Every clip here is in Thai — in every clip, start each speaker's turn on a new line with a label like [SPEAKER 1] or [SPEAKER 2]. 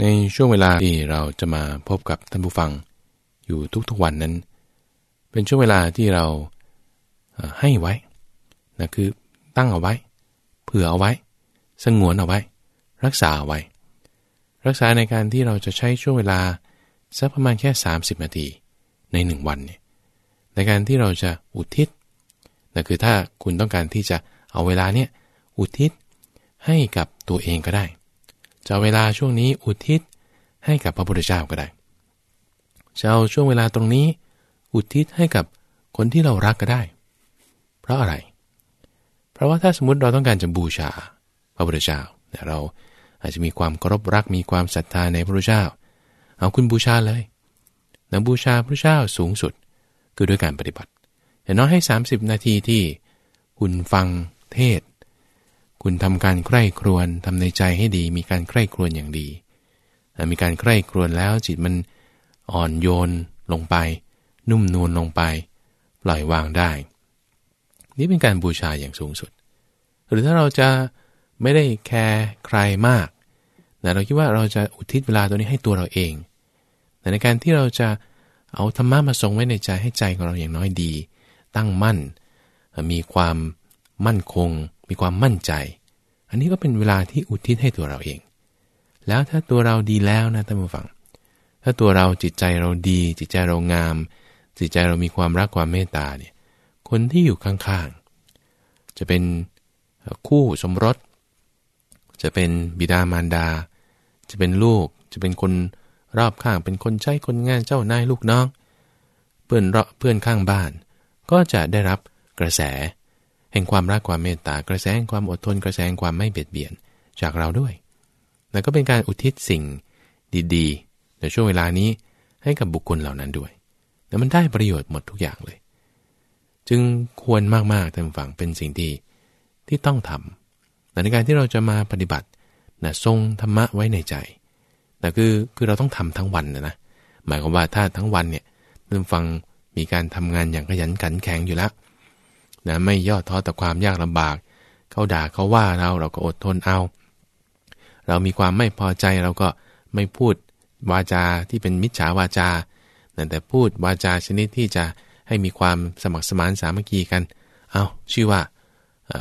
[SPEAKER 1] ในช่วงเวลาที่เราจะมาพบกับท่านผู้ฟังอยู่ทุกๆวันนั้น เป็นช่วงเวลาที่เราให้ไว้นะคือตั้งเอาไว้ เผื่อเอาไว้ สงวนเอาไว้ รักษาเอาไว้ รักษาในการที่เราจะใช้ช่วงเวลาสักประมาณแค่ 30 นาทีในหนึ่งวันเนี่ยในการที่เราจะอุทิศนะคือถ้าคุณต้องการที่จะเอาเวลาเนี่ยอุทิศให้กับตัวเองก็ได้ จะเวลาช่วงนี้อุทิศให้กับพระพุทธเจ้าก็ได้จะเอาช่วงเวลาตรงนี้ อุทิศให้กับคนที่เรารักก็ได้ เพราะอะไร เพราะว่าถ้าสมมติเราต้องการจะบูชาพระพุทธเจ้าแต่เราอาจจะมีความเคารพรักมีความศรัทธาในพระพุทธเจ้า เอาคุณบูชาเลยนะบูชาพระเจ้าสูงสุด คือด้วยการปฏิบัติอย่างน้อยให้ 30 นาทีที่คุณฟังเทศ คุณทำการใคร่ครวญทำในใจให้ดี มีการใคร่ครวญอย่างดี มีการใคร่ครวญแล้วจิตมันอ่อนโยนลงไป นุ่มนวลลงไป ปล่อยวางได้ นี่เป็นการบูชาอย่างสูงสุด หรือถ้าเราจะไม่ได้แคร์ใครมากแต่เราคิดว่าเราจะอุทิศเวลาตัวนี้ให้ตัวเราเอง แต่ในการที่เราจะเอาธรรมะมาทรงไว้ในใจให้ใจของเราอย่างน้อยดี ตั้งมั่น มีความมั่นคง มีความมั่นใจ อันนี้ก็เป็นเวลาที่อุทิศให้ตัวเราเอง แล้วถ้าตัวเราดีแล้วนะท่านผู้ฟัง ถ้าตัวเราจิตใจเราดี จิตใจเรางาม จิตใจเรามีความรักความเมตตาเนี่ย คนที่อยู่ข้างๆ จะเป็นคู่สมรส จะเป็นบิดามารดา จะเป็นลูก จะเป็นคนรอบข้าง เป็นคนใช้คนงานเจ้านายลูกน้อง เพื่อนเพื่อนข้างบ้าน ก็จะได้รับกระแส แห่งความรักความเมตตากระแสงความอดทนกระแสงความไม่เบียดเบียนจากเราด้วย แล้วก็เป็นการอุทิศสิ่งดีๆในช่วงเวลานี้ให้กับบุคคลเหล่านั้นด้วย แล้วมันได้ประโยชน์หมดทุกอย่างเลย จึงควรมากๆท่านฝังเป็นสิ่งที่ที่ต้องทำในการที่เราจะมาปฏิบัตินะทรงธรรมะไว้ในใจแต่คือคือเราต้องทำทั้งวันนะนะ หมายความว่าถ้าทั้งวันเนี่ยท่านฟังมีการทำงานอย่างขยันขันแข็งอยู่แล้ว นะไม่ย่อท้อต่อความยากลำบาก เขาด่าเขาว่าเราเราก็อดทนเอา เรามีความไม่พอใจเราก็ไม่พูดวาจาที่เป็นมิจฉาวาจาแต่พูดวาจาชนิดที่จะให้มีความสมัครสมานสามัคคีกัน เอาชื่อว่า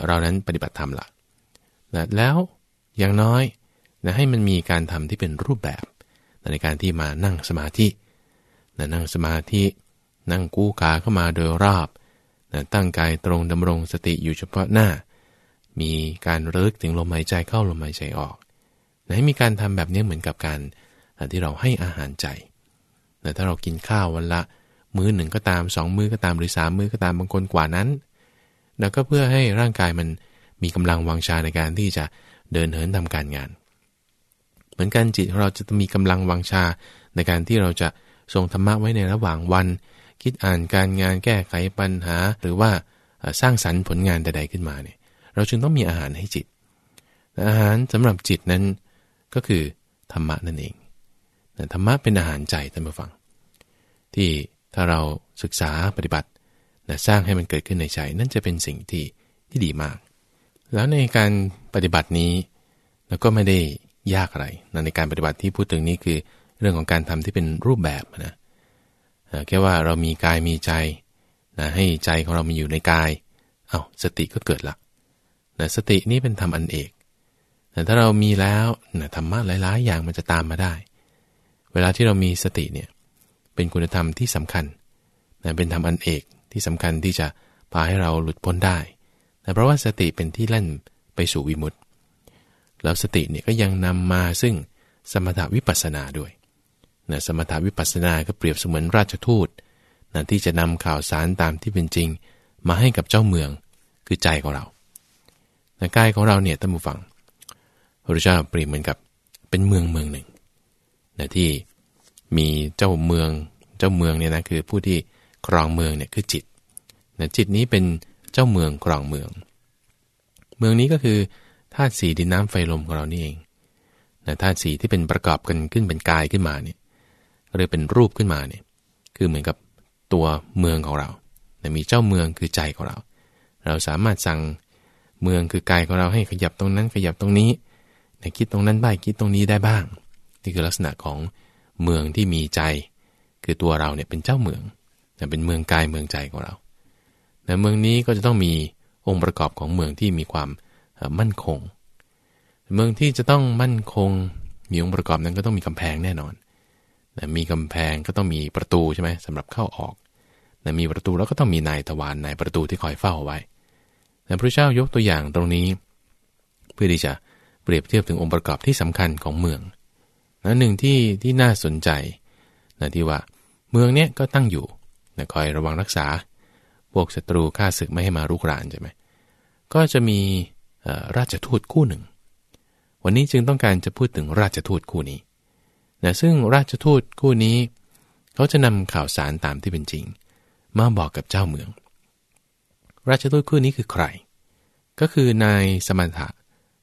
[SPEAKER 1] เรานั้นปฏิบัติธรรมละนะแล้วอย่างน้อยนะให้มันมีการทำที่เป็นรูปแบบในการที่มานั่งสมาธินะนั่งสมาธิ นั่งกู้ขาเข้ามาโดยรอบ นะตั้งกายตรงดำรงสติอยู่เฉพาะหน้า มีการระลึกถึงลมหายใจเข้าลมหายใจออกนะให้มีการทำแบบนี้เหมือนกับการที่เราให้อาหารใจนะถ้าเรากินข้าววันละ มื้อหนึ่งก็ตามสองมื้อก็ตามหรือสามมื้อก็ตามบางคนกว่านั้นนะก็เพื่อให้ร่างกายมันมีกำลังวังชาในการที่จะเดินเหินทำการงาน เหมือนกันจิตเราจะมีกำลังวังชาในการที่เราจะทรงธรรมะไว้ในระหว่างวัน คิดอ่านการงานแก้ไขปัญหา หรือว่าสร้างสรรค์ผลงานใดๆขึ้นมาเนี่ยเราจึงต้องมีอาหารให้จิต อาหารสำหรับจิตนั้นก็คือธรรมะนั่นเองธรรมะเป็นอาหารใจท่านผู้ฟัง ที่ถ้าเราศึกษาปฏิบัติสร้างให้มันเกิดขึ้นในใจ นั่นจะเป็นสิ่งที่ที่ดีมาก แล้วในการปฏิบัตินี้เราก็ไม่ได้ยากอะไรในการปฏิบัติที่พูดถึงนี้คือเรื่องของการทำที่เป็นรูปแบบนะ แค่ว่าเรามีกายมีใจนะให้ใจของเรามีอยู่ในกาย เอา้าสติก็เกิดละนะสตินี้เป็นธรรมอันเอกแต่ถ้าเรามีแล้วนะธรรมะหลายๆ อย่างมันจะตามมาได้ เวลาที่เรามีสติเนี่ยเป็นคุณธรรมที่สำคัญนะเป็นธรรมอันเอกที่สำคัญที่จะพาให้เราหลุดพ้นได้นะเพราะว่าสติเป็นที่เล่นไปสู่วิมุตติ แล้วสติเนี่ยก็ยังนำมาซึ่งสมถวิปัสสนาด้วย นะสมถาวิปัสสนาก็เปรียบเสมือนราชทูตนะที่จะนำข่าวสารตามที่เป็นจริง มาให้กับเจ้าเมืองคือใจของเรานะกายของเราเนี่ยท่านผู้ฟังพระเจ้าเปรียบเหมือนกับเป็นเมืองเมืองหนึ่งนะที่มีเจ้าเมืองเจ้าเมืองเนี่ยนะคือผู้ที่ครองเมืองเนี่ยคือจิตนะจิตนี้เป็นเจ้าเมืองครองเมือง เมืองนี้ก็คือธาตุสีดินน้ำไฟลมของเรานี่เองนะธาตุสีที่เป็นประกอบกันขึ้นเป็นกายขึ้นมาเนี่ย เรียเป็นรูปขึ้นมาเนี่ยคือเหมือนกับตัวเมืองของเราแต่มีเจ้าเมืองคือใจของเรา เราสามารถสั่งเมืองคือกายของเราให้ขยับตรงนั้น ขยับตรงนี้ในคิดตรงนั้นบ้างคิดตรงนี้ได้บ้าง นี่คือลักษณะของเมืองที่มีใจ คือตัวเราเนี่ยเป็นเจ้าเมืองเป็นเมืองกายเมืองใจของเราแต่เมืองนี้ก็จะต้องมีองค์ประกอบของเมืองที่มีความมั่นคง เมืองที่จะต้องมั่นคงมีองค์ประกอบนั้นก็ต้องมีกำแพงแน่นอน มีกำแพงก็ต้องมีประตูใช่ไหมสำหรับเข้าออกมีประตูแล้วก็ต้องมีนายทวารนายประตูที่คอยเฝ้าไว้แต่พระเจ้ายกตัวอย่างตรงนี้ เพื่อที่จะเปรียบเทียบถึงองค์ประกอบที่สำคัญของเมืองนะหนึ่งที่ที่น่าสนใจนะที่ว่าเมืองเนี้ยก็ตั้งอยู่นะคอยระวังรักษา พวกศัตรูฆ่าศึกไม่ให้มารุกรานใช่ไหมก็จะมีราชทูตคู่หนึ่ง วันนี้จึงต้องการจะพูดถึงราชทูตคู่นี้ นะซึ่งราชทูตคู่นี้ เขาจะนำข่าวสารตามที่เป็นจริง มาบอกกับเจ้าเมือง ราชทูตคู่นี้คือใคร ก็คือนายสมถะ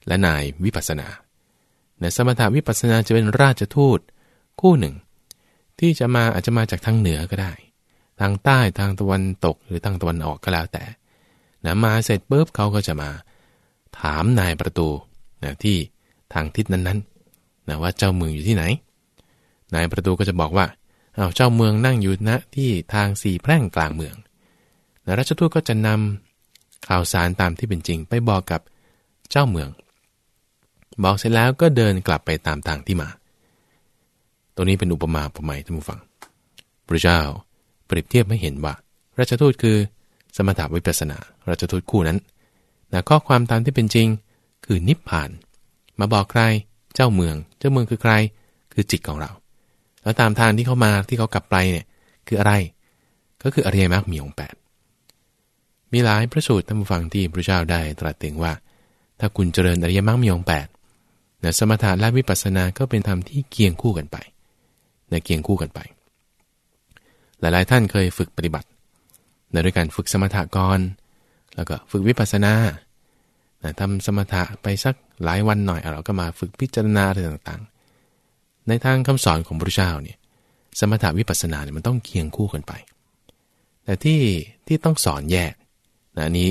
[SPEAKER 1] และนายวิปัสนาในสมถาวิปัสนาจะเป็นราชทูตคู่หนึ่ง ที่จะมาอาจจะมาจากทางเหนือก็ได้ ทางใต้ทางตะวันตกหรือทางตะวันออกก็แล้วแต่นะมาเสร็จปุ๊บเขาก็จะมา ถามนายประตูนะที่ทางทิศนั้นๆนะว่าเจ้าเมืองอยู่ที่ไหน นายประตูก็จะบอกว่าเอาเจ้าเมืองนั่งอยู่ณที่ทางสี่แพร่งกลางเมืองนะราชทูตก็จะนำข่าวสารตามที่เป็นจริงไปบอกกับเจ้าเมือง บอกเสร็จแล้วก็เดินกลับไปตามทางที่มาตัวนี้เป็นอุปมาอุปไมยท่านผู้ฟัง พระเจ้าเปรียบเทียบให้เห็นว่า ราชทูตคือ สมถาวิปัสนา ราชทูตคู่นั้นนะข้อความตามที่เป็นจริง คือนิพพาน มาบอกใคร เจ้าเมือง เจ้าเมืองคือใคร คือจิตของเรา แล้วตามทางที่เขามาที่เขากลับไปเนี่ยคืออะไร ก็คืออริยมรรคมีองค์แปดมีหลายพระสูตรท่านผู้ฟังที่พระเจ้าได้ตรัสถึงว่า ถ้าคุณเจริญอริยมรรคมีองค์แปดนะสมถะและวิปัสสนาก็เป็นธรรมที่เคียงคู่กันไปนะเคียงคู่กันไป หลายๆท่านเคยฝึกปฏิบัตินะด้วยการฝึกสมถะก่อน แล้วก็ฝึกวิปัสสนานะทำสมถะไปสักหลายวันหน่อยเราก็มาฝึกพิจารณาอะไรต่างๆ ในทางคำสอนของพระเจ้าเนี่ยสมถะวิปัสสนาเนี่ยมันต้องเคียงคู่กันไป แต่ที่ที่ต้องสอนแยกนะนี้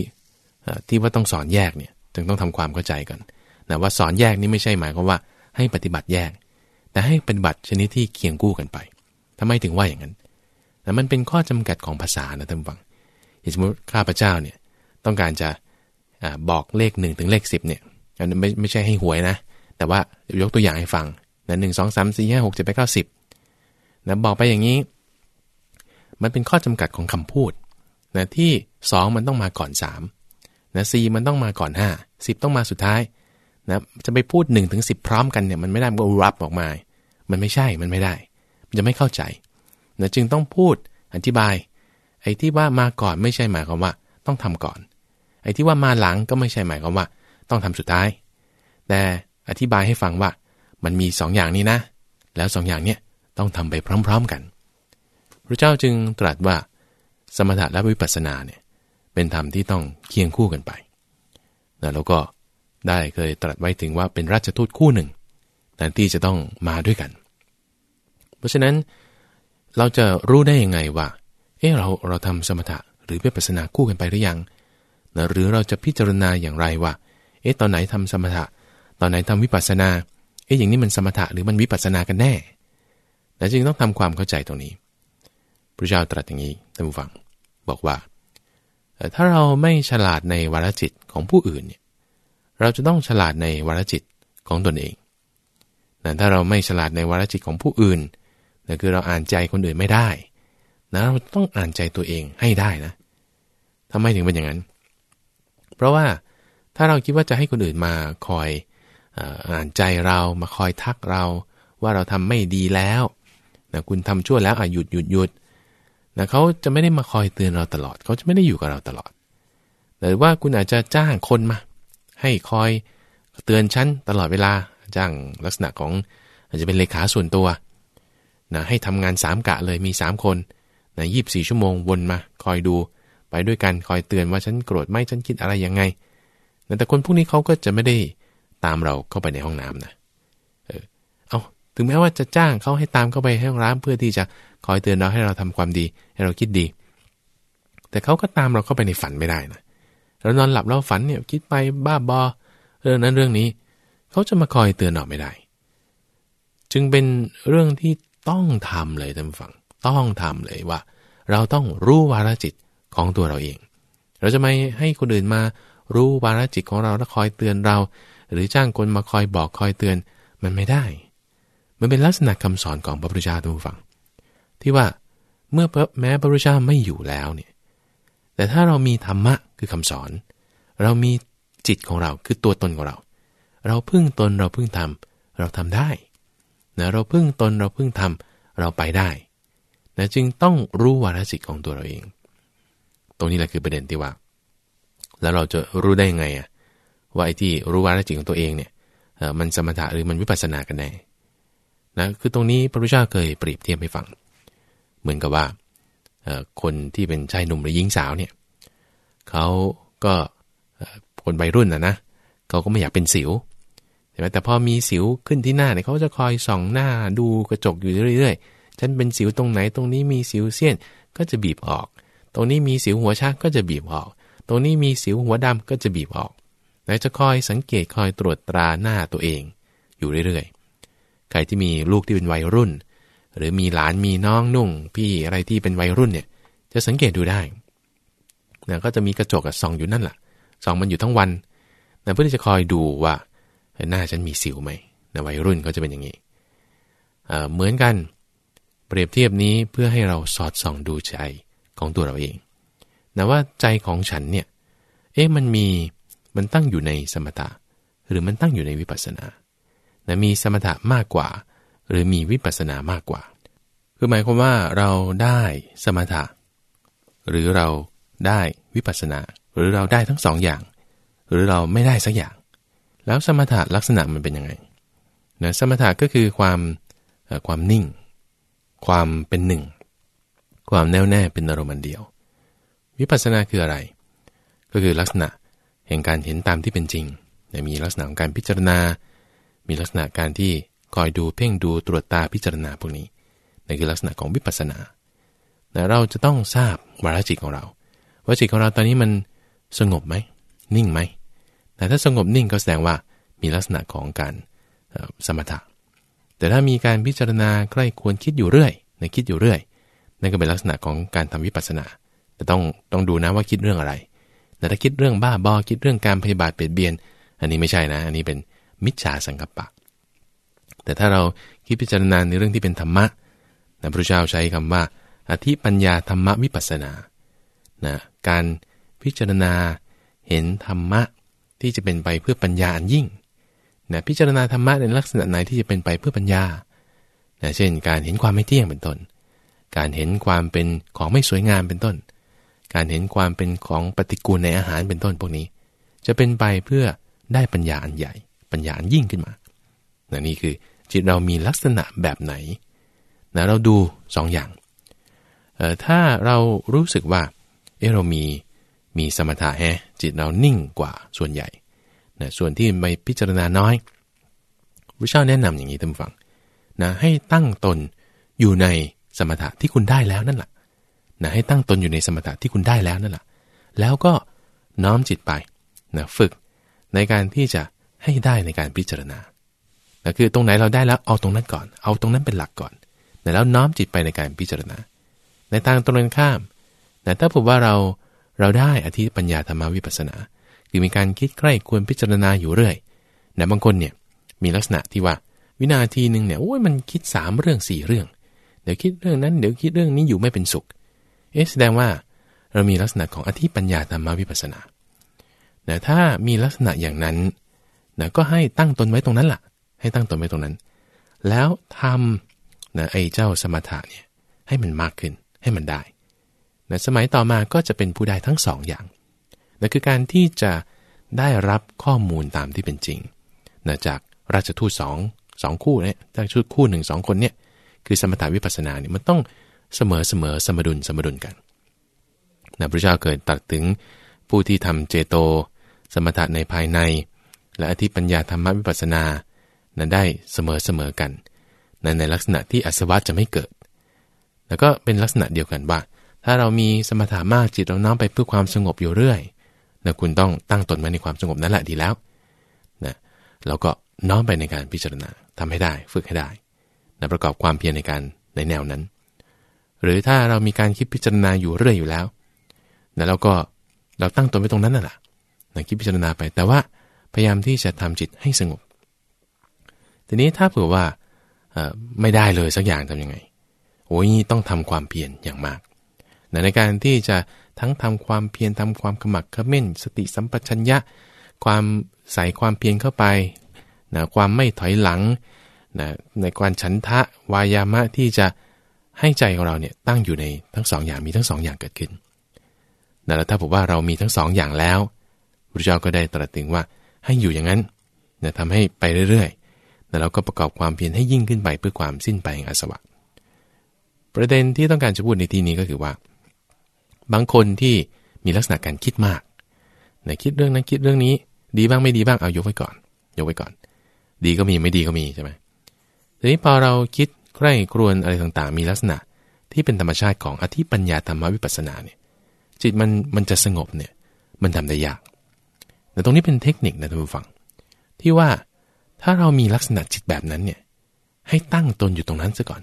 [SPEAKER 1] ที่ว่าต้องสอนแยกเนี่ยจึงต้องทำความเข้าใจกันนะว่าสอนแยกนี่ไม่ใช่หมายความว่าให้ปฏิบัติแยก แต่ให้ปฏิบัติชนิดที่เคียงคู่กันไปทำไมถึงว่าอย่างนั้นแต่มันเป็นข้อจำกัดของภาษานะท่านฟังอย่างสมมติข้าพเจ้าเนี่ยต้องการจะบอกเลขหนึ่งถึงเลขสิบเนี่ยไม่ไม่ใช่ให้หวยนะ แต่ว่ายกตัวอย่างให้ฟัง นะหนึ่งสองสามสี่ห้าหกเจ็ดแปดเก้าสิบนะบอกไปอย่างนี้ มันเป็นข้อจำกัดของคำพูดนะที่สองมันต้องมาก่อนสามนะสี่มันต้องมาก่อนห้าสิบต้องมาสุดท้ายนะจะไปพูด1นถึงสิพร้อมกันเนี่ยมันไม่ได้มันก็รับออกมา มันไม่ใช่มันไม่ได้ มันจะไม่เข้าใจนะจึงต้องพูดอธิบาย ไอ้ที่ว่ามาก่อนไม่ใช่หมายความว่า ต้องทำก่อน ไอ้ที่ว่ามาหลังก็ไม่ใช่หมายความว่า ต้องทำสุดท้าย แต่อธิบายให้ฟังว่า มันมี2ออย่างนี้นะ แล้ว2ออย่างเนี้ยต้องทำไปพร้อม ๆกัน พระเจ้าจึงตรัสว่า สมถะและวิปัสสนาเนี่ยเป็นธรรมที่ต้องเคียงคู่กันไปแล้วก็ได้เคยตรัสไว้ถึงว่าเป็นราชทูตคู่หนึ่งแต่ที่จะต้องมาด้วยกัน เพราะฉะนั้นเราจะรู้ได้ยังไงว่า เออเราเราทำสมถะหรือวิปัสสนาคู่กันไปหรือยังนะหรือเราจะพิจารณาอย่างไรว่า เอ๊ะตอนไหนทำสมถะ ตอนไหนทำวิปัสสนา เอ๊ะอย่างนี้มันสมถะหรือมันวิปัสสนากันแน่แต่จึงต้องทำความเข้าใจตรงนี้ พระเจ้าตรัสอย่างนี้ท่านผู้ฟัง บอกว่า ถ้าเราไม่ฉลาดในวาระจิตของผู้อื่นเนี่ย เราจะต้องฉลาดในวรจิตของตนเองแต่ถ้าเราไม่ฉลาดในวรจิตของผู้อื่นนั่นคือเราอ่านใจคนอื่นไม่ได้นะเราต้องอ่านใจตัวเองให้ได้นะทำไมถึงเป็นอย่างนั้น เพราะว่าถ้าเราคิดว่าจะให้คนอื่นมาคอย อ่านใจเรามาคอยทักเรา ว่าเราทำไม่ดีแล้วนะคุณทำชั่วแล้วอะหยุดหยุดหยุดนะเขาจะไม่ได้มาคอยเตือนเราตลอด เขาจะไม่ได้อยู่กับเราตลอดหรือว่าคุณอาจจะจ้างคนมา ให้คอยเตือนฉันตลอดเวลาจ้างลักษณะของอาจจะเป็นเลขาส่วนตัวนะให้ทำงาน3กะเลยมี 3 คนนะยีบสี่ชั่วโมงวนมา คอยดูไปด้วยกันคอยเตือนว่าฉันโกรธไหมฉันคิดอะไรยังไงแต่คนพวกนี้เขาก็จะไม่ได้ ตามเราเข้าไปในห้องน้ำนะเออเอาถึงแม้ว่าจะจ้างเขาให้ตามเข้าไปให้ห้องน้ำเพื่อที่จะคอยเตือนเราให้เราทำความดี ให้เราคิดดี แต่เขาก็ตามเราเข้าไปในฝันไม่ได้นะเรานอนหลับเราฝันเนี่ยคิดไปบ้าบอเรื่องนั้นเรื่องนี้ เขาจะมาคอยเตือนเราไม่ได้ จึงเป็นเรื่องที่ต้องทำเลยท่านฟัง ต้องทำเลยว่า เราต้องรู้วาระจิตของตัวเราเอง เราจะไม่ให้คนอื่นมารู้วาระจิตของเราแล้วคอยเตือนเรา หรือจ้างคนมาคอยบอกคอยเตือนมันไม่ได้ มันเป็นลักษณะคำสอนของพระพุทธเจ้าทุกฝั่งที่ว่าเมื่อแม้พระพุทธเจ้าไม่อยู่แล้วเนี่ยแต่ถ้าเรามีธรรมะคือคำสอน เรามีจิตของเราคือตัวตนของเรา เราพึ่งตนเราพึ่งทำเราทำได้นะเราพึ่งตนเราพึ่งทำเราไปได้นะจึงต้องรู้วาระจิตของตัวเราเอง ตรงนี้แหละคือประเด็นที่ว่า แล้วเราจะรู้ได้ยังไงอะ ว่าไอ้ที่รู้วาระจิตของตัวเองเนี่ยมันสมถะหรือมันวิปัสสนากันแน่นะคือตรงนี้พระพุทธเจ้าเคยเปรียบเทียบให้ฟัง เหมือนกับว่าคนที่เป็นชายหนุ่มหรือหญิงสาวเนี่ยเขาก็คนวัยรุ่นนะนะเขาก็ไม่อยากเป็นสิวใช่ไหมแต่พอมีสิวขึ้นที่หน้าเนี่ยเขาจะคอยส่องหน้าดูกระจกอยู่เรื่อยๆ ฉันเป็นสิวตรงไหนตรงนี้มีสิวเสี้ยนก็จะบีบออก ตรงนี้มีสิวหัวชักก็จะบีบออก ตรงนี้มีสิวหัวดำก็จะบีบออก แล้วจะคอยสังเกตคอยตรวจตราหน้าตัวเอง อยู่เรื่อยๆ ใครที่มีลูกที่เป็นวัยรุ่น หรือมีหลานมีน้องนุ่ง พี่อะไรที่เป็นวัยรุ่นเนี่ย จะสังเกตดูได้นะก็จะมีกระจกส่องอยู่นั่นแหละส่องมันอยู่ทั้งวันนะเพื่อที่จะคอยดูว่าหน้าฉันมีสิวไหมนะวัยรุ่นก็จะเป็นอย่างนี้เหมือนกันเปรียบเทียบนี้เพื่อให้เราสอดส่องดูใจของตัวเราเองนะว่าใจของฉันเนี่ย เอ๊ะมันมี มันตั้งอยู่ในสมถะหรือมันตั้งอยู่ในวิปัสสนานะมีสมถะมากกว่า หรือมีวิปัสสนามากกว่า คือหมายความว่าเราได้สมถะ หรือเราได้วิปัสสนา หรือเราได้ทั้งสองอย่าง หรือเราไม่ได้สักอย่าง แล้วสมถะลักษณะมันเป็นยังไงนะสมถะก็คือความความนิ่ง ความเป็นหนึ่ง ความแน่วแน่เป็นอารมณ์เดียว วิปัสสนาคืออะไร ก็คือลักษณะ แห่งการเห็นตามที่เป็นจริงมีลักษณะของการพิจารณา มีลักษณะการที่คอยดูเพ่งดูตรวจตาพิจารณาพวกนี้นั่นคือลักษณะของวิปัสสนาแต่เราจะต้องทราบวาระจิตของเรา ว่าจิตของเราตอนนี้มันสงบไหม นิ่งไหม แต่ถ้าสงบนิ่งก็แสดงว่ามีลักษณะของการสมถะ แต่ถ้ามีการพิจารณาใกล้ควรคิดอยู่เรื่อยในคิดอยู่เรื่อย นั่นก็เป็นลักษณะของการทำวิปัสสนา แต่ต้องต้องดูนะว่าคิดเรื่องอะไร แต่ถ้าคิดเรื่องบ้าบอคิดเรื่องการพยาบาทเปลี่ยนเบียน อันนี้ไม่ใช่นะ อันนี้เป็นมิจฉาสังกัปปะ แต่ถ้าเราคิดพิจารณาในเรื่องที่เป็นธรรมะนะพระเจ้าใช้คำว่า อธิปัญญาธรรมวิปัสนานะการพิจารณาเห็นธรรมะที่จะเป็นไปเพื่อปัญญาอันยิ่งนะพิจารณาธรรมะในลักษณะไหนที่จะเป็นไปเพื่อปัญญานะเช่น การเห็นความไม่เที่ยงเป็นต้น การเห็นความเป็นของไม่สวยงามเป็นต้น การเห็นความเป็นของปฏิกูลในอาหารเป็นต้นพวกนี้ จะเป็นไปเพื่อได้ปัญญาอันใหญ่ ปัญญาอันยิ่งขึ้นมานะนี่คือจิตเรามีลักษณะแบบไหนนะเราดู2ออย่างเอ่อถ้าเรารู้สึกว่าเออเรามีมีสมถะแฮจิตเรานิ่งกว่าส่วนใหญ่นะส่วนที่ไปพิจารณาน้อยพระเจ้าแนะนำอย่างนี้ท่านฟังนะให้ตั้งตนอยู่ในสมถะที่คุณได้แล้วนั่นแหละ นะให้ตั้งตนอยู่ในสมถะที่คุณได้แล้วนั่นแหละแล้วก็น้อมจิตไปนะฝึกในการที่จะให้ได้ในการพิจารณานะคือตรงไหนเราได้แล้วเอาตรงนั้นก่อน เอาตรงนั้นเป็นหลักก่อนนะแล้วน้อมจิตไปในการพิจารณา ในทางตรงกันข้ามนะถ้าผมว่าเราเราได้อธิปัญญาธรรมวิปัสสนา คือมีการคิดใกล้ควรพิจารณาอยู่เรื่อยนะบางคนเนี่ยมีลักษณะที่ว่าวินาทีหนึ่งเนี่ยโอ้ยมันคิดสามเรื่องสี่เรื่อง เดี๋ยวคิดเรื่องนั้นเดี๋ยวคิดเรื่องนี้อยู่ไม่เป็นสุข เอ๊ะแสดงว่าเรามีลักษณะของอธิปัญญาธรรมวิปัสนาแต่ถ้ามีลักษณะอย่างนั้นนะก็ให้ตั้งตนไว้ตรงนั้นละ่ะ ให้ตั้งตนไว้ตรงนั้น แล้วทำนะไอ้เจ้าสมถะเนี่ยให้มันมากขึ้นให้มันได้นะสมัยต่อมาก็จะเป็นผู้ได้ทั้งสองอย่างนะคือการที่จะได้รับข้อมูลตามที่เป็นจริงนะจากราชทูตสองสองคู่เนี่ยจากชุดคู่หนึ่งสองคนเนี่ยคือสมถาวิปัสสนาเนี่ยมันต้อง เสมอเสมอสมดุลสมดุลกันนะพระเจ้าเกิดตัดถึงผู้ที่ทำเจโต สมถะในภายใน และอธิปัญญาธรรมวิปัสสนานะได้เสมอเสมอกันนะในลักษณะที่อสวะจะไม่เกิด แล้วก็เป็นลักษณะเดียวกันว่า ถ้าเรามีสมถะมากจิตเราน้อมไปเพื่อความสงบอยู่เรื่อยนะคุณต้องตั้งตนไว้ในความสงบนั่นแหละดีแล้วนะเราก็น้อมไปในการพิจารณาทำให้ได้ ฝึกให้ได้นะประกอบความเพียรในการในแนวนั้น หรือถ้าเรามีการคิดพิจารณาอยู่เรื่อยอยู่แล้วนะแล้วก็เราตั้งตนไว้ตรงนั้นน่ะล่ะนะคิดพิจารณาไป แต่ว่าพยายามที่จะทำจิตให้สงบ ทีนี้ถ้าเผื่อว่าไม่ได้เลยสักอย่างทํำยังไงโอ้ยต้องทำความเพียรอย่างมากนะในการที่จะทั้งทำความเพียรทำความขมักขม้น สติสัมปชัญญะ ความใส่ความเพียรเข้าไปนะความไม่ถอยหลังนะในการฉันทะวายามะที่จะ ให้ใจของเราเนี่ยตั้งอยู่ในทั้งสองอย่างมีทั้งสองอย่างเกิดขึ้นแล้วถ้าบอกว่าเรามีทั้งสองอย่างแล้วพระเจ้าก็ได้ตรัสถึงว่าให้อยู่อย่างนั้นนะทำให้ไปเรื่อยๆแล้วเราก็ประกอบความเพียรให้ยิ่งขึ้นไปเพื่อความสิ้นไปแห่งอาสวะ ประเด็นที่ต้องการจะพูดในที่นี้ก็คือว่า บางคนที่มีลักษณะการคิดมากนะคิดเรื่องนั้นคิดเรื่องนี้ ดีบ้างไม่ดีบ้างเอายกไว้ก่อน ยกไว้ก่อน ดีก็มีไม่ดีก็มีใช่ไหมทีนี้พอเราคิด ใคร่ครวญอะไรต่างๆ มีลักษณะที่เป็นธรรมชาติของอธิปัญญาธรรมวิปัสสนาเนี่ยจิตมันมันจะสงบเนี่ยมันทำได้ยาก แต่ตรงนี้เป็นเทคนิคนะท่านผู้ฟัง ที่ว่าถ้าเรามีลักษณะจิตแบบนั้นเนี่ยให้ตั้งตนอยู่ตรงนั้นซะก่อน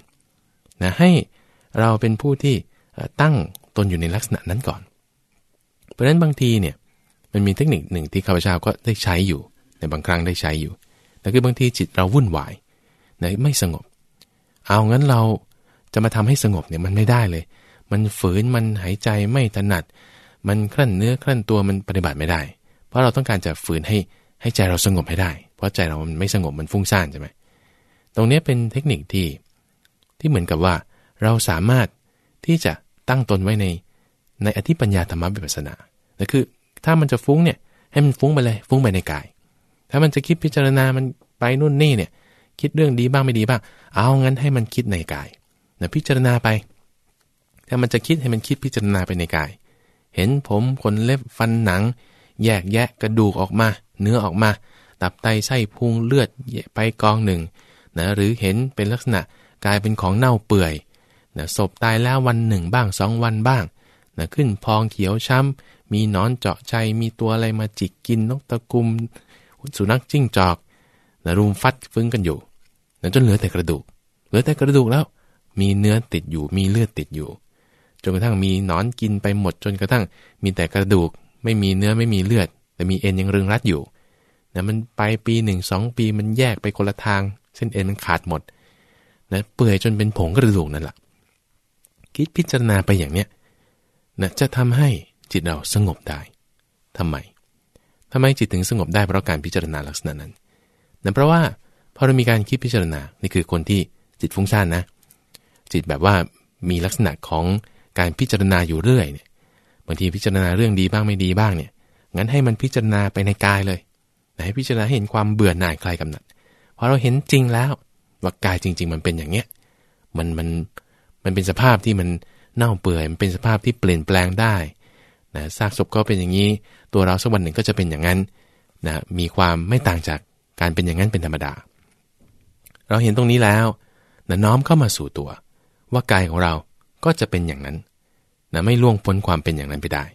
[SPEAKER 1] นะให้เราเป็นผู้ที่ตั้งตนอยู่ในลักษณะนั้นก่อน เพราะฉะนั้นบางทีเนี่ยมันมีเทคนิคหนึ่งที่ข้าพเจ้าก็ได้ใช้อยู่ในบางครั้งได้ใช้อยู่แต่คือบางทีจิตเราวุ่นวายนะไม่สงบ เอางั้นเราจะมาทำให้สงบเนี่ยมันไม่ได้เลย มันฝืนมันหายใจไม่ถนัด มันคลั่นเนื้อคลั่นตัวมันปฏิบัติไม่ได้ เพราะเราต้องการจะฝืนให้ให้ใจเราสงบให้ได้ เพราะใจเรามันไม่สงบมันฟุ้งซ่านใช่ไหมตรงนี้เป็นเทคนิคที่ที่เหมือนกับว่า เราสามารถที่จะตั้งตนไว้ในในอธิปัญญาธรรมะวิปัสสนาแต่คือถ้ามันจะฟุ้งเนี่ยให้มันฟุ้งไปเลยฟุ้งไปในกาย ถ้ามันจะคิดพิจารณามันไปนู่นนี่เนี่ย คิดเรื่องดีบ้างไม่ดีบ้าง เอางั้นให้มันคิดในกายนะพิจารณาไป ถ้ามันจะคิดให้มันคิดพิจารณาไปในกาย เห็นผมขนเล็บฟันหนัง แยกแยะกระดูกออกมา เนื้อออกมา ตับไตไส้พุงเลือดไปกองหนึ่งนะหรือเห็นเป็นลักษณะกลายเป็นของเน่าเปื่อยนะศพตายแล้ววันหนึ่งบ้างสองวันบ้างนะขึ้นพองเขียวช้ำ มีนอนเจาะใจ มีตัวอะไรมาจิกกินนกตะกุม สุนัขจิ้งจอกนะรุมฟัดฟึ้งกันอยู่ จนเหลือแต่กระดูก เหลือแต่กระดูกแล้ว มีเนื้อติดอยู่ มีเลือดติดอยู่ จนกระทั่งมีนอนกินไปหมดจนกระทั่ง มีแต่กระดูก ไม่มีเนื้อไม่มีเลือด แต่มีเอ็นยังรึงรัดอยู่นะมันไปปีหนึ่งสองปีมันแยกไปคนละทาง เส้นเอ็นมันขาดหมดนะเปื่อยจนเป็นผงกระดูกนั่นแหละคิดพิจารณาไปอย่างเนี้ยนะจะทำให้จิตเราสงบได้ทำไมทำไมจิตถึงสงบได้เพราะการพิจารณาลักษณะนั้นนั่นเพราะว่า พอเรามีการคิดพิจารณา นี่คือคนที่จิตฟุ้งซ่านนะ จิตแบบว่ามีลักษณะของการพิจารณาอยู่เรื่อยเนี่ย บางทีพิจารณาเรื่องดีบ้างไม่ดีบ้างเนี่ย งั้นให้มันพิจารณาไปในกายเลย ให้พิจารณาเห็นความเบื่อหน่ายคลายกำหนัด พอเราเห็นจริงแล้วว่ากายจริง ๆ มันเป็นอย่างเนี้ย มันมันมันเป็นสภาพที่มันเน่าเปื่อย มันเป็นสภาพที่เปลี่ยนแปลงได้นะซากศพก็เป็นอย่างนี้ ตัวเราสักวันหนึ่งก็จะเป็นอย่างนั้นนะมีความไม่ต่างจากการเป็นอย่างนั้นเป็นธรรมดา เราเห็นตรงนี้แล้วนะน้อมเข้ามาสู่ตัว ว่ากายของเราก็จะเป็นอย่างนั้นนะไม่ล่วงพ้นความเป็นอย่างนั้นไปได้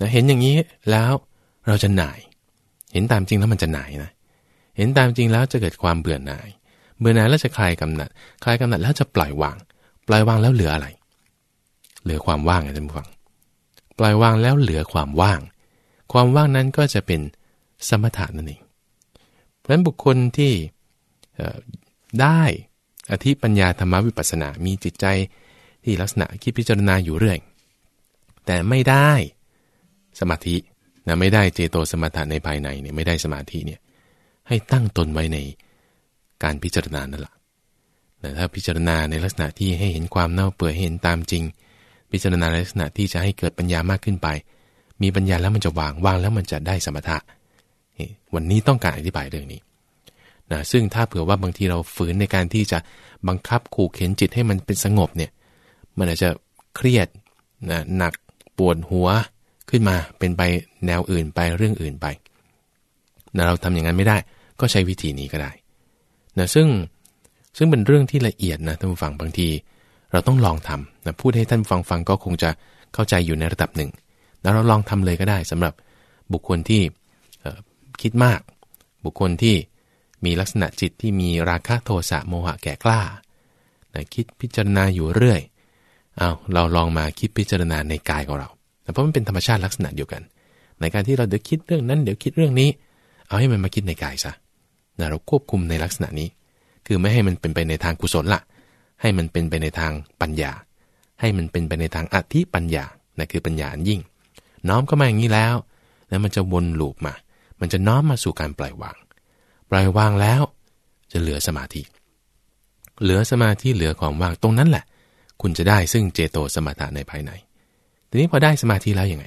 [SPEAKER 1] นะเห็นอย่างนี้แล้วเราจะหน่าย เห็นตามจริงแล้วมันจะหน่ายนะ เห็นตามจริงแล้วจะเกิดความเบื่อหน่าย เบื่อหน่ายแล้วจะคลายกำหนัด คลายกำหนัดแล้วจะปล่อยวาง ปล่อยวางแล้วเหลืออะไร เหลือความว่างไงท่านผู้ฟัง ปล่อยวางแล้วเหลือความว่าง ความว่างนั้นก็จะเป็นสมถะนั่นเอง เพราะฉะนั้นบุคคลที่ ได้อธิปัญญาธรรมวิปัสสนา มีจิตใจที่ลักษณะคิดพิจารณาอยู่เรื่อย แต่ไม่ได้สมาธินะไม่ได้เจโตสมถะในภายในเนี่ยไม่ได้สมาธิเนี่ยให้ตั้งตนไว้ในการพิจารณานั่นแหละแต่ถ้าพิจารณาในลักษณะที่ให้เห็นความเน่าเปื่อยเห็นตามจริง พิจารณาในลักษณะที่จะให้เกิดปัญญามากขึ้นไป มีปัญญาแล้วมันจะวางวางแล้วมันจะได้สมถะวันนี้ต้องการอธิบายเรื่องนี้ นะซึ่งถ้าเผื่อว่าบางทีเราฝืนในการที่จะบังคับขู่เข็นจิตให้มันเป็นสงบเนี่ยมันอาจจะเครียดนะหนักปวดหัวขึ้นมาเป็นไปแนวอื่นไปเรื่องอื่นไปนะเราทำอย่างนั้นไม่ได้ ก็ใช้วิธีนี้ก็ได้นะซึ่งซึ่งเป็นเรื่องที่ละเอียดนะท่านผู้ฟังบางที เราต้องลองทำนะพูดให้ท่านฟังฟังก็คงจะเข้าใจอยู่ในระดับหนึ่งแล้วเราลองทำเลยก็ได้สำหรับบุคคลที่คิดมาก บุคคลที่ มีลักษณะจิตที่มีราคะโทสะโมหะแก่กล้านะคิดพิจารณาอยู่เรื่อย เอาเราลองมาคิดพิจารณาในกายของเรา เพราะมันเป็นธรรมชาติลักษณะเดียวกัน ในการที่เราเดี๋ยวคิดเรื่องนั้นเดี๋ยวคิดเรื่องนี้ เอาให้มันมาคิดในกายซะนะเราควบคุมในลักษณะนี้ คือไม่ให้มันเป็นไปในทางกุศลละให้มันเป็นไปในทางปัญญา ให้มันเป็นไปในทางอธิปัญญานะคือปัญญาอันยิ่ง น้อมก็มาอย่างนี้แล้ว แล้วมันจะวนลูปมา มันจะน้อมมาสู่การปล่อยวาง ปล่อยวางแล้ว จะเหลือสมาธิ เหลือสมาธิเหลือความว่างตรงนั้นแหละ คุณจะได้ซึ่งเจโตสมาธิในภายใน ทีนี้พอได้สมาธิแล้วยังไง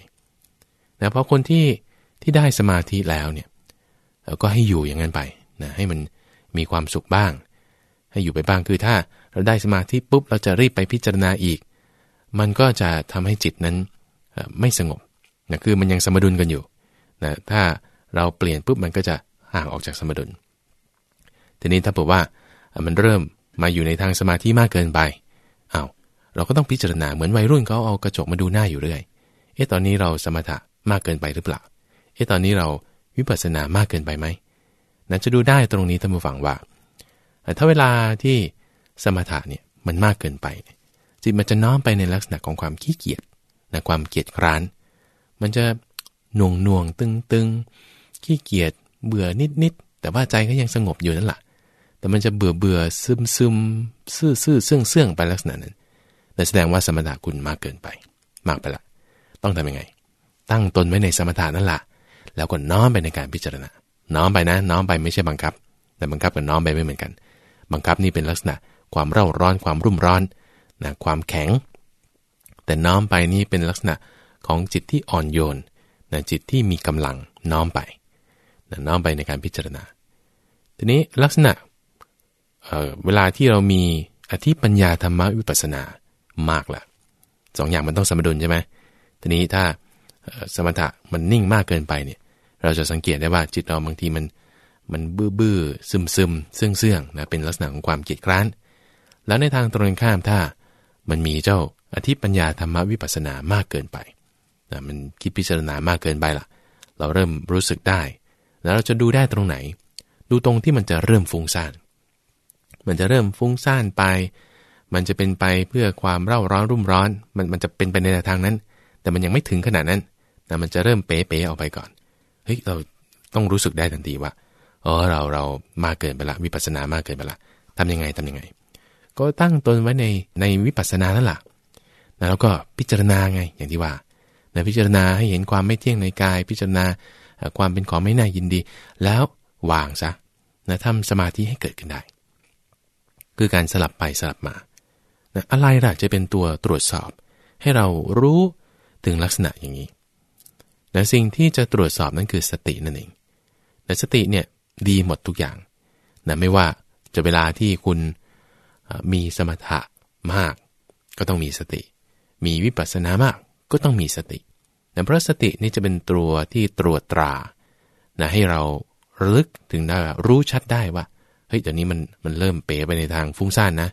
[SPEAKER 1] นะเพราะคนที่ที่ได้สมาธิแล้วเนี่ยก็ให้อยู่อย่างนั้นไปนะให้มันมีความสุขบ้าง ให้อยู่ไปบ้างคือถ้าเราได้สมาธิปุ๊บเราจะรีบไปพิจารณาอีก มันก็จะทำให้จิตนั้นไม่สงบนะคือมันยังสมดุลกันอยู่นะถ้าเราเปลี่ยนปุ๊บมันก็จะ ห่างออกจากสมดุล ทีนี้ถ้าบอกว่ามันเริ่มมาอยู่ในทางสมาธิมากเกินไปอา้าวเราก็ต้องพิจารณาเหมือนวัยรุ่นเขาเอากระจกมาดูหน้าอยู่เรื่อย เอ๊ะตอนนี้เราสมถะมากเกินไปหรือเปล่า เอ๊ะตอนนี้เราวิปัสสนามากเกินไปไหมนั่นจะดูได้ตรงนี้ท่านผู้ฟังว่า ถ้าเวลาที่สมถะเนี่ยมันมากเกินไป จิตมันจะน้อมไปในลักษณะของความขี้เกียจนะความเกียจคร้าน มันจะน่วงน่วงตึงตึงขี้เกียจ เบื่อนิดนิดแต่ว่าใจก็ยังสงบอยู่นั่นแหละแต่มันจะเบื่อเบื่อซึมซึมซื่อซื่อเสื่องเสื่องไปลักษณะนั้นนั่นแสดงว่าสมถะคุณมากเกินไป มากไปละ ต้องทำยังไง ตั้งตนไว้ในสมถะนั่นแหละแล้วก็น้อมไปในการพิจารณา น้อมไปนะ น้อมไปไม่ใช่บังคับ แต่บังคับกับน้อมไปไม่เหมือนกัน บังคับนี่เป็นลักษณะความเร่าร้อนความรุ่มร้อนนะความแข็ง แต่น้อมไปนี่เป็นลักษณะของจิตที่อ่อนโยนนะจิตที่มีกำลังน้อมไป น้อมไปในการพิจารณา ทีนี้ลักษณะเเวลาที่เรามีอธิปัญญาธรรมวิปัสสนามากละสองอย่างมันต้องสมดุลใช่ไหมทีนี้ถ้าสมถะมันนิ่งมากเกินไปเนี่ย เราจะสังเกตได้ว่าจิตเราบางทีมันมันบื้อบื้อซึมซึมเสื่องเสื่องนะเป็นลักษณะของความเกียดคร้าน แล้วในทางตรงข้ามถ้ามันมีเจ้าอธิปัญญาธรรมวิปัสสนามากเกินไปนะมันคิดพิจารณามากเกินไปล่ะ เราเริ่มรู้สึกได้ แล้วเราจะดูได้ตรงไหน ดูตรงที่มันจะเริ่มฟุ้งซ่าน มันจะเริ่มฟุ้งซ่านไป มันจะเป็นไปเพื่อความเร่าร้อนรุ่มร้อน มันมันจะเป็นไปในทางนั้น แต่มันยังไม่ถึงขนาดนั้น แต่มันจะเริ่มเป๋ๆออกไปก่อน เฮ้ยเราต้องรู้สึกได้ทันทีว่าอ๋อเราเรามากเกินไปละวิปัสสนามากเกินไปละทำยังไงทํำยังไง ก็ตั้งตนไว้ในในวิปัสสนานั่นแหละแล้วก็พิจารณาไงอย่างที่ว่าในพิจารณาให้เห็นความไม่เที่ยงในกาย พิจารณา ความเป็นของไม่น่ายินดี แล้ววางซะนะทำสมาธิให้เกิดขึ้นได้ คือการสลับไปสลับมานะอะไรล่ะจะเป็นตัวตรวจสอบ ให้เรารู้ถึงลักษณะอย่างนี้นะสิ่งที่จะตรวจสอบนั่นคือสตินั่นเองแต่สติเนี่ยดีหมดทุกอย่างนะไม่ว่าจะเวลาที่คุณมีสมถะมาก ก็ต้องมีสติ มีวิปัสสนามากก็ต้องมีสติ นะเพราะสตินี่จะเป็นตัวที่ตรวจตรานะให้เราลึกถึงได้รู้ชัดได้ว่าเฮ้ยเดี๋ยวนี้มันมันเริ่มเป๋ไปในทางฟุ้งซ่านนะ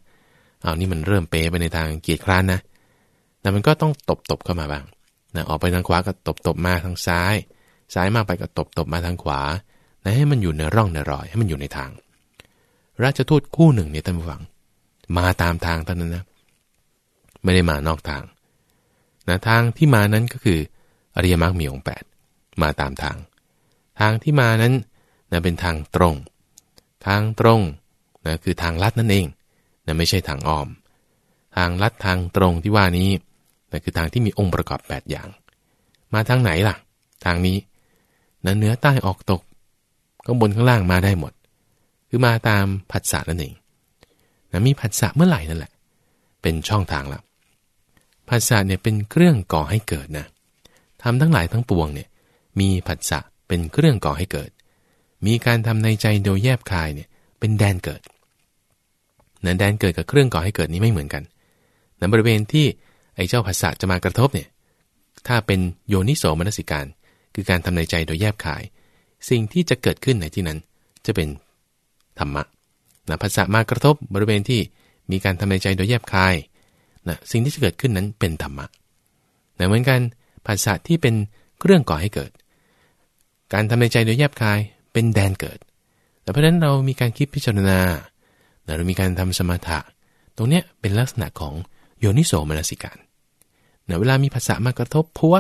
[SPEAKER 1] เอานี่มันเริ่มเป๋ไปในทางเกียร์คร้านนะแต่มันก็ต้องตบตบเข้ามาบ้างนะออกไปทางขวาก็ตบตบมาทางซ้าย ซ้ายมากไปก็ตบตบมาทางขวานะให้มันอยู่ในร่องในรอย ให้มันอยู่ในทาง ราชทูตคู่หนึ่งเนี่ยท่านผู้ฟัง มาตามทางเท่านั้นนะ ไม่ได้มานอกทางนะทางที่มานั้นก็คือ ริยมรรคมีองค์แปดมาตามทาง ทางที่มานั้นนะเป็นทางตรง ทางตรงนะคือทางลัดนั่นเองนะไม่ใช่ทางอ้อม ทางลัดทางตรงที่ว่านี้นั่นคือทางที่มีองค์ประกอบ 8 อย่าง มาทางไหนล่ะ ทางนี้นั้นเหนือใต้ออกตก ข้างบนข้างล่างมาได้หมด คือมาตามผัสสะนั่นเองนะมีผัสสะเมื่อไหร่นั่นแหละ เป็นช่องทางละผัสสะเนี่ยเป็นเครื่องก่อให้เกิดนะ ทำทั้งหลายทั้งปวงเนี่ยมีผัสสะเป็นเครื่องก่อให้เกิด มีการทำในใจโดยแยบคายเนี่ยเป็นแดนเกิดนะแดนเกิดกับเครื่องก่อให้เกิดนี้ไม่เหมือนกันนบริเวณที่ไอ้เจ้าภาษาจะมากระทบเนี่ยถ้าเป็นโยนิโสมนสิการ คือการทำในใจโดยแยบขาย สิ่งที่จะเกิดขึ้นในที่นั้นจะเป็นธรรมะนะภาษามากระทบบริเวณที่มีการทำในใจโดยแยบคายนะสิ่งที่จะเกิดขึ้นนั้นเป็นธรรมะเหมือนกัน ภาษาที่เป็นเครื่องก่อให้เกิด การทำในใจโดยแยบคายเป็นแดนเกิด แต่เพราะฉะนั้นเรามีการคิดพิจารณา เรามีการทำสมถะตตรงเนี้ยเป็นลักษณะของโยนิโสมนสิการนะเวลามีภาษามากระทบพัว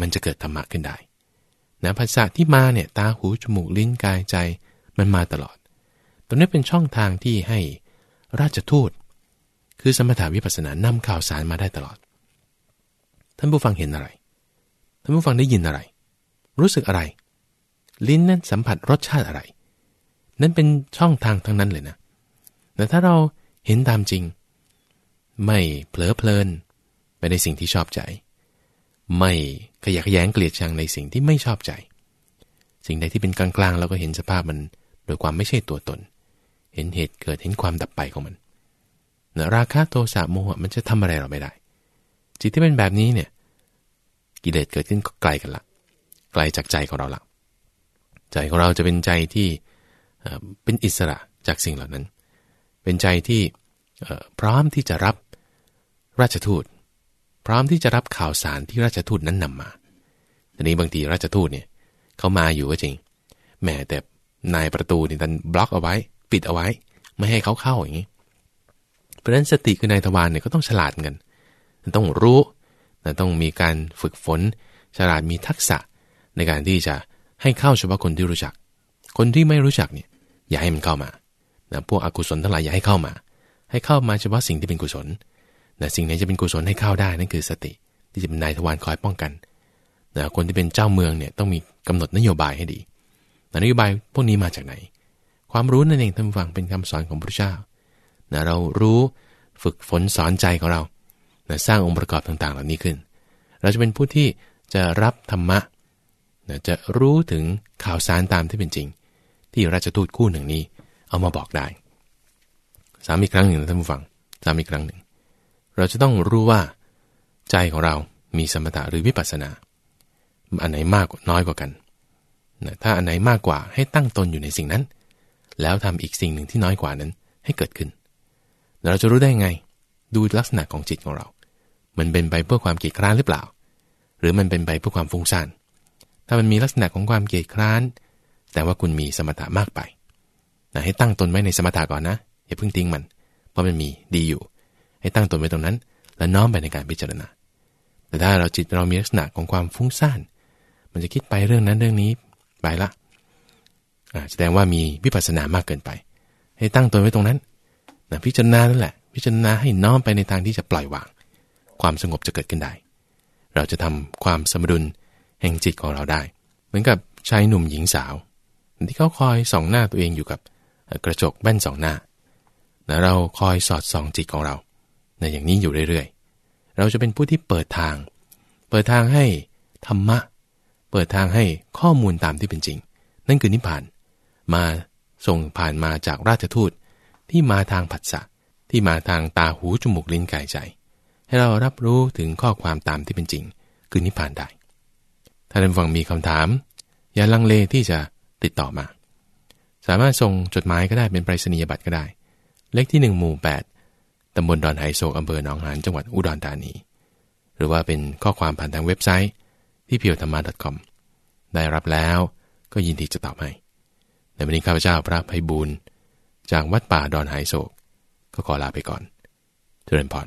[SPEAKER 1] มันจะเกิดธรรมะขึ้นได้นะภาษาที่มาเนี่ยตาหูจมูกลิ้นกายใจมันมาตลอด ตรงนี้เป็นช่องทางที่ให้ราชทูต คือสมถาวิปัสสนานำข่าวสารมาได้ตลอด ท่านผู้ฟังเห็นอะไร ท่านผู้ฟังได้ยินอะไร รู้สึกอะไร ลิ้นนั้นสัมผัสรสชาติอะไร นั่นเป็นช่องทางทั้งนั้นเลยนะ แต่ถ้าเราเห็นตามจริง ไม่เผลอเพลินไปในสิ่งที่ชอบใจ ไม่ขยะแขยงเกลียดชังในสิ่งที่ไม่ชอบใจ สิ่งใดที่เป็นกลางๆเราก็เห็นสภาพมันโดยความไม่ใช่ตัวตน เห็นเหตุเกิดเห็นความดับไปของมันนะราคะโทสะโมหะมันจะทำอะไรเราไม่ได้ จิตที่เป็นแบบนี้เนี่ย กิเลสเกิดขึ้นก็ไกลกันละไกลจากใจของเราละใจของเราจะเป็นใจที่เป็นอิสระจากสิ่งเหล่านั้น เป็นใจที่พร้อมที่จะรับราชทูต พร้อมที่จะรับข่าวสารที่ราชทูตนั้นนำมาทีนี้บางทีราชทูตเนี่ยเขามาอยู่ก็จริงแม้แต่นายประตูนี่ดันบล็อกเอาไว้ ปิดเอาไว้ ไม่ให้เขาเข้าอย่างนี้ เพราะฉะนั้นสติคือนายทวารเนี่ยก็ต้องฉลาดกัน ต้องรู้ต้องมีการฝึกฝน ฉลาดมีทักษะในการที่จะให้เข้าเฉพาะคนที่รู้จัก คนที่ไม่รู้จักเนี่ยอย่าให้มันเข้ามานะพวกอกุศลทั้งหลายอย่าให้เข้ามา ให้เข้ามาเฉพาะสิ่งที่เป็นกุศลนะสิ่งไหนจะเป็นกุศลให้เข้าได้นั่นคือสติ ที่จะเป็นนายทวารคอยป้องกันนะคนที่เป็นเจ้าเมืองเนี่ยต้องมีกำหนดนโยบายให้ดีนโยบายพวกนี้มาจากไหน ความรู้นั่นเองท่านฟังเป็นคำสอนของพระเจ้านะเรารู้ฝึกฝนสอนใจของเรา นะสร้างองค์ประกอบต่างๆ เหล่านี้ขึ้น เราจะเป็นผู้ที่จะรับธรรมะนะจะรู้ถึงข่าวสารตามที่เป็นจริง ที่ราชทูตคู่หนึ่งนี้ เอามาบอกได้สามอีกครั้งหนึ่งนะท่านผู้ฟังสามอีกครั้งหนึ่ง เราจะต้องรู้ว่า ใจของเรามีสมถะหรือวิปัสสนา อันไหนมากน้อยกว่ากันนะถ้าอันไหนมากกว่าให้ตั้งตนอยู่ในสิ่งนั้น แล้วทำอีกสิ่งหนึ่งที่น้อยกว่านั้นให้เกิดขึ้น เราจะรู้ได้ไง ดูลักษณะของจิตของเรา มันเป็นไปเพื่อความเกียดคร้านหรือเปล่า หรือมันเป็นไปเพื่อความฟุ้งซ่านถ้ามันมีลักษณะของความเกียดคร้าน แต่ว่าคุณมีสมถะมากไปนะให้ตั้งตนไว้ในสมถะก่อนนะ อย่าเพิ่งทิ้งมัน เพราะมันมีดีอยู่ ให้ตั้งตนไว้ตรงนั้น แล้วน้อมไปในการพิจารณา แต่ถ้าเราจิตเรามีลักษณะของความฟุ้งซ่าน มันจะคิดไปเรื่องนั้นเรื่องนี้ไปละแสดงว่ามีวิปัสสนามากเกินไป ให้ตั้งตัวไว้ตรงนั้นนะพิจารณานั่นแหละ พิจารณาให้น้อมไปในทางที่จะปล่อยวาง ความสงบจะเกิดขึ้นได้ เราจะทำความสมดุลแห่งจิตของเราได้ เหมือนกับชายหนุ่มหญิงสาว ที่เขาคอยส่องหน้าตัวเองอยู่กับกระจกแว่นสองหน้านะเราคอยสอดส่องจิตของเราในอย่างนี้อยู่เรื่อยๆ เราจะเป็นผู้ที่เปิดทาง เปิดทางให้ธรรมะ เปิดทางให้ข้อมูลตามที่เป็นจริง นั่นคือนิพพาน มาส่งผ่านมาจากราชทูตที่มาทางผัสสะที่มาทางตาหูจมูกลิ้นกายใจ ให้เรารับรู้ถึงข้อความตามที่เป็นจริง คือนิพพานได้ ถ้าท่านฟังมีคำถาม อย่าลังเลที่จะติดต่อมา สามารถส่งจดหมายก็ได้เป็นไปรษณียบัตรก็ได้ เลขที่ 1 หมู่ 8ตำบลดอนไหโศกอำเภอหนองหานจังหวัดอุดรธานี หรือว่าเป็นข้อความผ่านทางเว็บไซต์ที่เพียวธรรมะ .com ได้รับแล้วก็ยินดีจะตอบให้ในวันนี้ข้าพเจ้าพระภัยบูรณ์จากวัดป่าดอนหโศก ก็ขอลาไปก่อนเจริญพร